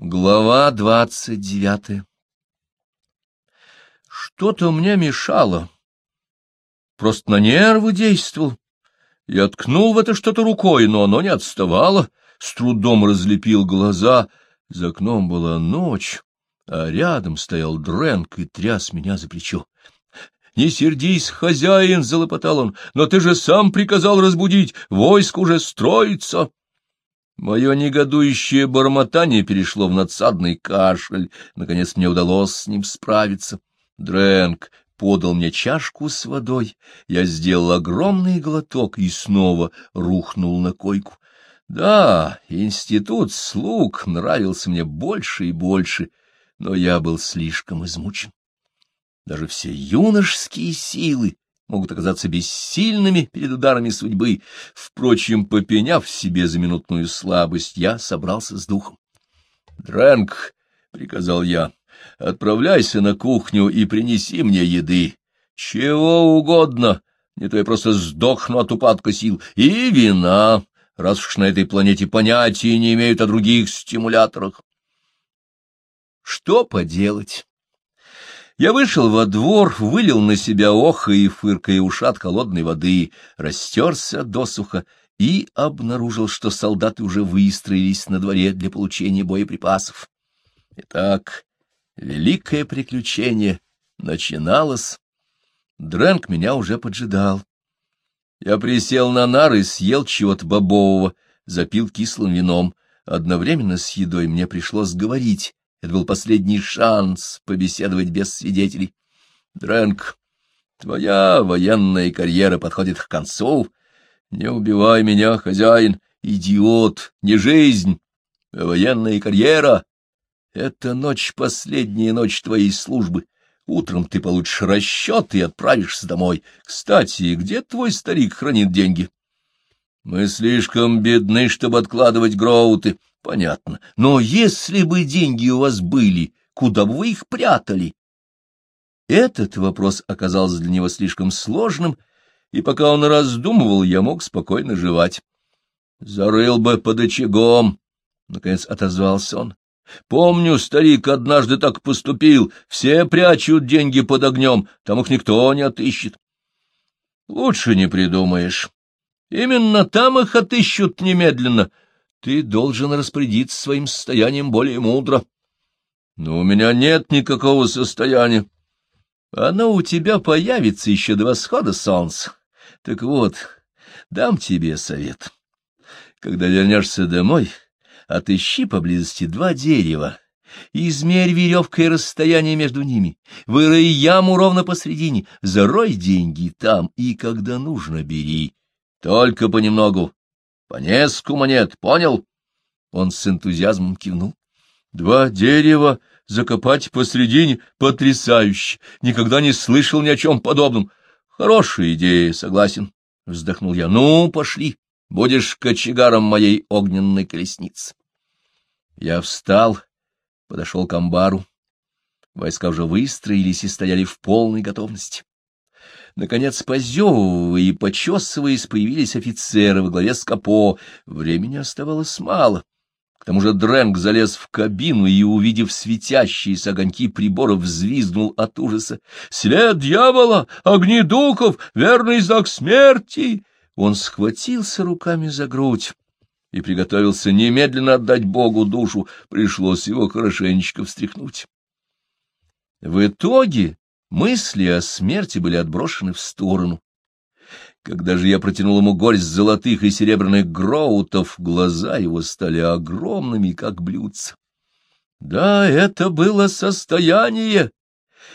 Глава двадцать девятая Что-то мне мешало. Просто на нервы действовал. Я ткнул в это что-то рукой, но оно не отставало. С трудом разлепил глаза. За окном была ночь, а рядом стоял Дрэнк и тряс меня за плечо. — Не сердись, хозяин, — залопотал он, — но ты же сам приказал разбудить, войск уже строится. Мое негодующее бормотание перешло в надсадный кашель. Наконец мне удалось с ним справиться. Дрэнк подал мне чашку с водой. Я сделал огромный глоток и снова рухнул на койку. Да, институт слуг нравился мне больше и больше, но я был слишком измучен. Даже все юношеские силы могут оказаться бессильными перед ударами судьбы. Впрочем, попеняв себе за минутную слабость, я собрался с духом. — Дрэнк, — приказал я, — отправляйся на кухню и принеси мне еды. Чего угодно, не то я просто сдохну от упадка сил. И вина, раз уж на этой планете понятия не имеют о других стимуляторах. Что поделать? Я вышел во двор, вылил на себя охо и фыркая ушат холодной воды, растерся досуха и обнаружил, что солдаты уже выстроились на дворе для получения боеприпасов. Итак, великое приключение начиналось. Дрэнк меня уже поджидал. Я присел на нары, съел чего-то бобового, запил кислым вином. Одновременно с едой мне пришлось говорить, это был последний шанс побеседовать без свидетелей. Дрэнк, твоя военная карьера подходит к концу. Не убивай меня, хозяин, идиот, не жизнь, а военная карьера. Это ночь последняя ночь твоей службы. Утром ты получишь расчет и отправишься домой. Кстати, где твой старик хранит деньги? Мы слишком бедны, чтобы откладывать гроуты. Понятно. Но если бы деньги у вас были, куда бы вы их прятали? Этот вопрос оказался для него слишком сложным, и пока он раздумывал, я мог спокойно жевать. Зарыл бы под очагом, — наконец отозвался он. Помню, старик однажды так поступил. Все прячут деньги под огнем, там их никто не отыщет. Лучше не придумаешь. Именно там их отыщут немедленно, ты должен распорядиться своим состоянием более мудро. Но у меня нет никакого состояния. Оно у тебя появится еще до восхода солнца. Так вот, дам тебе совет. Когда вернешься домой, отыщи поблизости два дерева, измерь веревкой расстояние между ними, вырой яму ровно посредине, зарой деньги там, и когда нужно, бери. Только понемногу, по нескольку монет, понял? Он с энтузиазмом кивнул. Два дерева закопать посредине — потрясающе. Никогда не слышал ни о чем подобном. Хорошая идея, согласен. Вздохнул я. Ну, пошли. Будешь кочегаром моей огненной колесницы. Я встал, подошел к амбару. Войска уже выстроились и стояли в полной готовности. Наконец, позевывая и почесываясь, появились офицеры во главе с капо. Времени оставалось мало. К тому же Дрэнк залез в кабину и, увидев светящиеся огоньки приборов, взвизгнул от ужаса. «След дьявола! Огни духов! Верный знак смерти!» Он схватился руками за грудь и приготовился немедленно отдать Богу душу. Пришлось его хорошенечко встряхнуть. В итоге Мысли о смерти были отброшены в сторону. Когда же я протянул ему горсть золотых и серебряных гроутов, глаза его стали огромными, как блюдца. Да, это было состояние,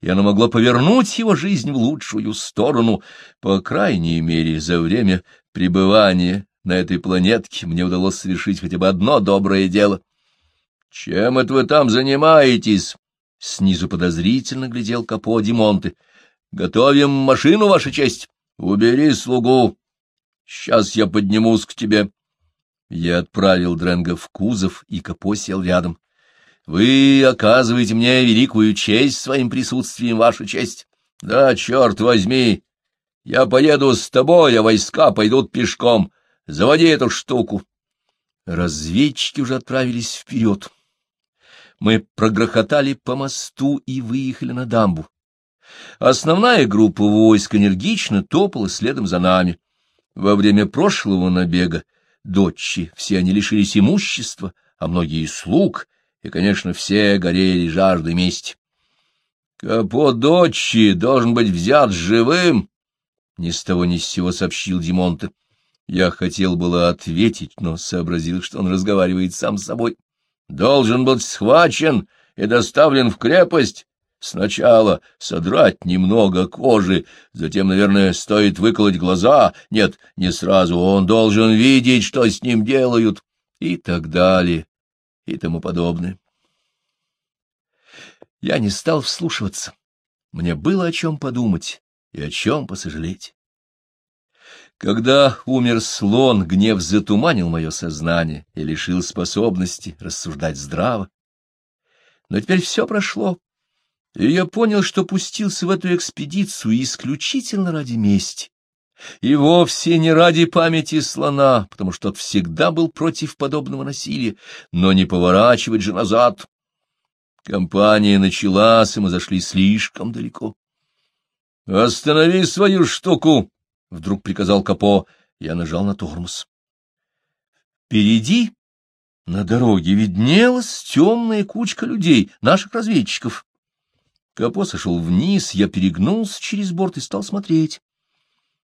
и оно могло повернуть его жизнь в лучшую сторону. По крайней мере, за время пребывания на этой планетке мне удалось совершить хотя бы одно доброе дело. — Чем это вы там занимаетесь? Снизу подозрительно глядел Капо Димонте. — Готовим машину, Ваша честь. Убери слугу. Сейчас я поднимусь к тебе. Я отправил Дренга в кузов, и Капо сел рядом. — Вы оказываете мне великую честь своим присутствием, Ваша честь. Да, черт возьми! Я поеду с тобой, а войска пойдут пешком. Заводи эту штуку. Разведчики уже отправились вперед. Мы прогрохотали по мосту и выехали на дамбу. Основная группа войск энергично топала следом за нами. Во время прошлого набега дочи все они лишились имущества, а многие — слуг, и, конечно, все горели жаждой мести. Капот дочи должен быть взят живым, — ни с того ни с сего сообщил Димонте. Я хотел было ответить, но сообразил, что он разговаривает сам с собой. Должен быть схвачен и доставлен в крепость. Сначала содрать немного кожи, затем, наверное, стоит выколоть глаза. Нет, не сразу, он должен видеть, что с ним делают, и так далее, и тому подобное. Я не стал вслушиваться. Мне было о чем подумать и о чем посожалеть. Когда умер слон, гнев затуманил мое сознание и лишил способности рассуждать здраво. Но теперь все прошло, и я понял, что пустился в эту экспедицию исключительно ради мести. И вовсе не ради памяти слона, потому что тот всегда был против подобного насилия, но не поворачивать же назад. Компания началась, и мы зашли слишком далеко. — Останови свою штуку! — вдруг приказал Капо. Я нажал на тормоз. Впереди на дороге виднелась темная кучка людей, наших разведчиков. Капо сошел вниз, я перегнулся через борт и стал смотреть.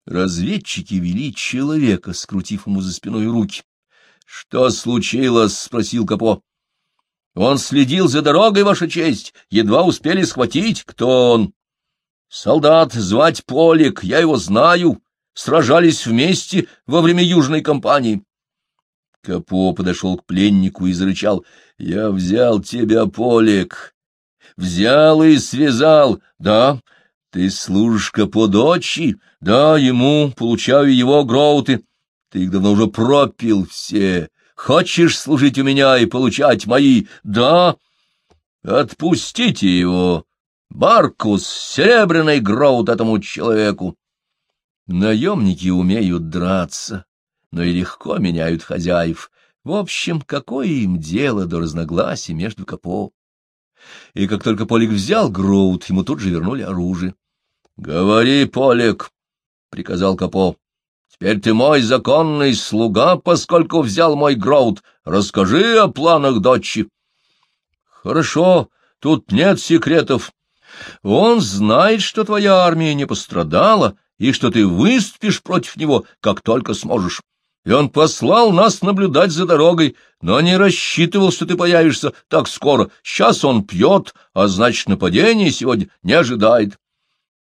Разведчики вели человека, скрутив ему за спиной руки. — Что случилось? — спросил Капо. — Он следил за дорогой, Ваша честь. Едва успели схватить. Кто он? — Солдат, звать Полик, я его знаю. Сражались вместе во время Южной кампании. Капо подошел к пленнику и зарычал. — Я взял тебя, Полик. Взял и связал. Да, ты служишь Капо дочи. Да, ему, получаю его гроуты. Ты их давно уже пропил все. Хочешь служить у меня и получать мои? Да. Отпустите его. Баркус, серебряный гроут этому человеку. Наемники умеют драться, но и легко меняют хозяев. В общем, какое им дело до разногласий между Капо? И как только Полик взял Гроут, ему тут же вернули оружие. — Говори, Полик, — приказал Капо. — Теперь ты мой законный слуга, поскольку взял мой Гроут. Расскажи о планах дочи. — Хорошо, тут нет секретов. Он знает, что твоя армия не пострадала, и что ты выступишь против него, как только сможешь. И он послал нас наблюдать за дорогой, но не рассчитывал, что ты появишься так скоро. Сейчас он пьет, а значит, нападение сегодня не ожидает.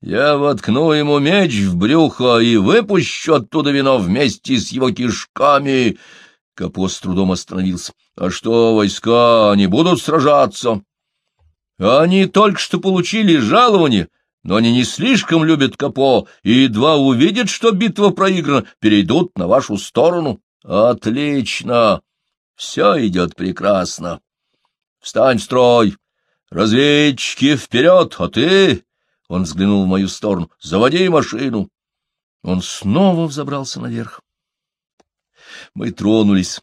Я воткну ему меч в брюхо и выпущу оттуда вино вместе с его кишками. Капо с трудом остановился. А что, войска, они будут сражаться? Они только что получили жалование, но они не слишком любят Капо и едва увидят, что битва проиграна, перейдут на вашу сторону. Отлично! Все идет прекрасно. Встань в строй! Разведчики, вперед, а ты... Он взглянул в мою сторону. «Заводи машину!» Он снова взобрался наверх. Мы тронулись.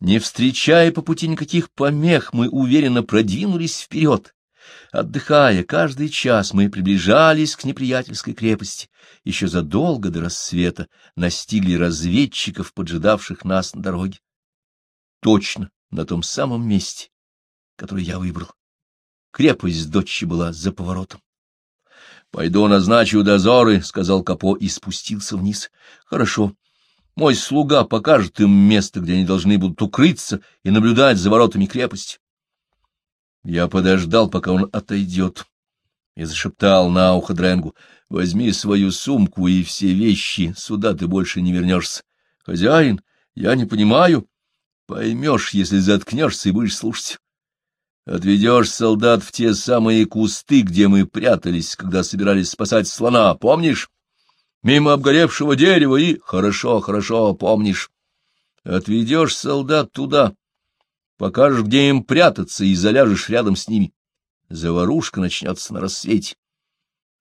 Не встречая по пути никаких помех, мы уверенно продвинулись вперед. Отдыхая каждый час, мы приближались к неприятельской крепости. Еще задолго до рассвета настигли разведчиков, поджидавших нас на дороге. Точно на том самом месте, который я выбрал. Крепость дочи была за поворотом. — Пойду назначу дозоры, — сказал Капо и спустился вниз. — Хорошо. Мой слуга покажет им место, где они должны будут укрыться и наблюдать за воротами крепости. Я подождал, пока он отойдет, и зашептал на ухо Дренгу. — Возьми свою сумку и все вещи, сюда ты больше не вернешься. — Хозяин, я не понимаю. — Поймешь, если заткнешься и будешь слушать. Отведешь солдат в те самые кусты, где мы прятались, когда собирались спасать слона, помнишь? Мимо обгоревшего дерева и... Хорошо, хорошо, помнишь. Отведешь солдат туда, покажешь, где им прятаться, и заляжешь рядом с ними. Заварушка начнется на рассвете.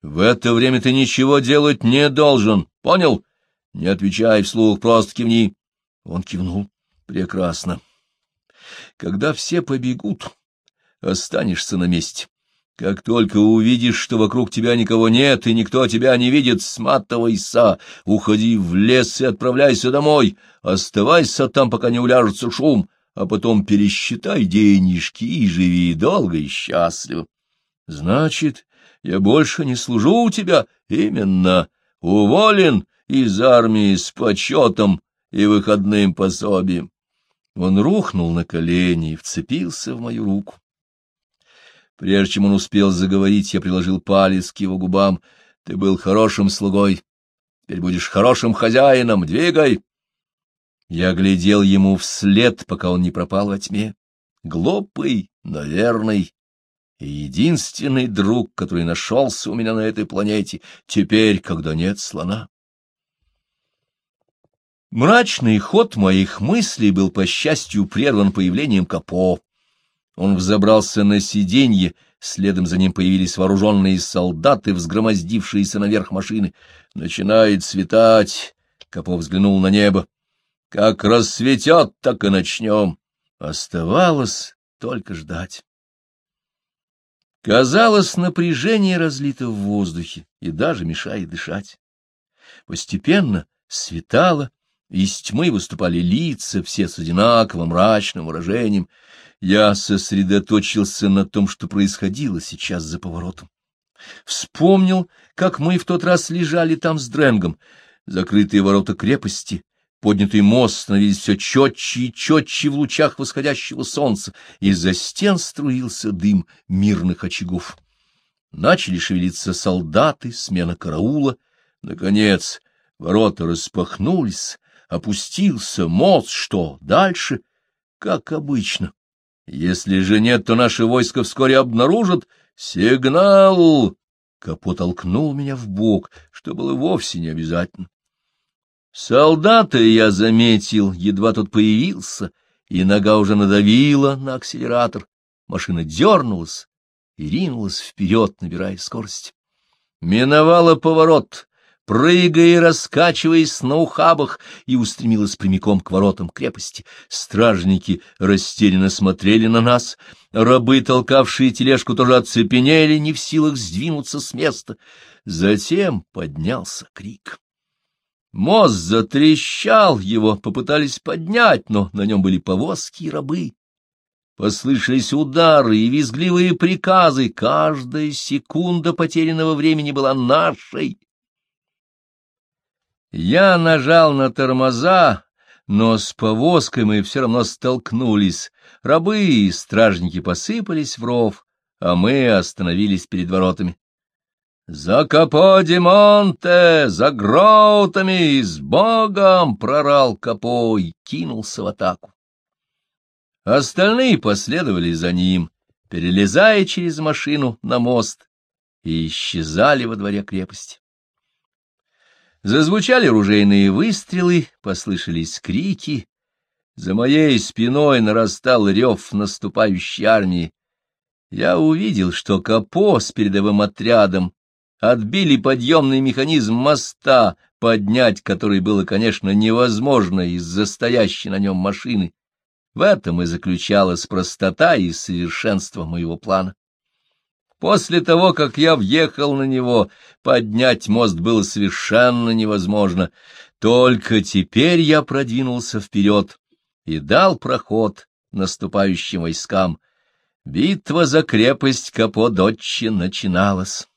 В это время ты ничего делать не должен, понял? Не отвечай вслух, просто кивни. Он кивнул. Прекрасно. Когда все побегут, останешься на месте. Как только увидишь, что вокруг тебя никого нет и никто тебя не видит, сматывайся, уходи в лес и отправляйся домой, оставайся там, пока не уляжется шум, а потом пересчитай денежки и живи долго и счастливо. Значит, я больше не служу у тебя, именно, уволен из армии с почетом и выходным пособием. Он рухнул на колени и вцепился в мою руку. Прежде чем он успел заговорить, я приложил палец к его губам. Ты был хорошим слугой. Теперь будешь хорошим хозяином. Двигай. Я глядел ему вслед, пока он не пропал во тьме. Глупый, наверный, и единственный друг, который нашелся у меня на этой планете, теперь, когда нет слона. Мрачный ход моих мыслей был, по счастью, прерван появлением Капо. Он взобрался на сиденье, следом за ним появились вооруженные солдаты, взгромоздившиеся наверх машины. «Начинает светать!» — Капо взглянул на небо. «Как рассветет, так и начнем!» Оставалось только ждать. Казалось, напряжение разлито в воздухе и даже мешает дышать. Постепенно светало, из тьмы выступали лица, все с одинаковым мрачным выражением. Я сосредоточился на том, что происходило сейчас за поворотом. Вспомнил, как мы в тот раз лежали там с Дрэнгом. Закрытые ворота крепости, Поднятый мост становились все четче и четче в лучах восходящего солнца, из-за стен струился дым мирных очагов. Начали шевелиться солдаты, смена караула. Наконец ворота распахнулись, опустился мост, что дальше? Как обычно. Если же нет, то наши войска вскоре обнаружат сигнал. Капот толкнул меня в бок, что было вовсе не обязательно. Солдата я заметил, едва тот появился, и нога уже надавила на акселератор. Машина дернулась и ринулась вперед, набирая скорость. Миновала поворот, прыгая и раскачиваясь на ухабах, и устремилась прямиком к воротам крепости. Стражники растерянно смотрели на нас, рабы, толкавшие тележку, тоже оцепенели, не в силах сдвинуться с места. Затем поднялся крик. Мост затрещал, его попытались поднять, но на нем были повозки и рабы. Послышались удары и визгливые приказы, каждая секунда потерянного времени была нашей. Я нажал на тормоза, но с повозкой мы все равно столкнулись. Рабы и стражники посыпались в ров, а мы остановились перед воротами. «За Капо-де-Монте! За гроутами! С Богом!» — прорал Капо и кинулся в атаку. Остальные последовали за ним, перелезая через машину на мост, и исчезали во дворе крепости. Зазвучали ружейные выстрелы, послышались крики. За моей спиной нарастал рев наступающей армии. Я увидел, что Капо с передовым отрядом отбили подъемный механизм моста, поднять который было, конечно, невозможно из-за стоящей на нем машины. В этом и заключалась простота и совершенство моего плана. После того, как я въехал на него, поднять мост было совершенно невозможно. Только теперь я продвинулся вперед и дал проход наступающим войскам. Битва за крепость Каподотчи начиналась.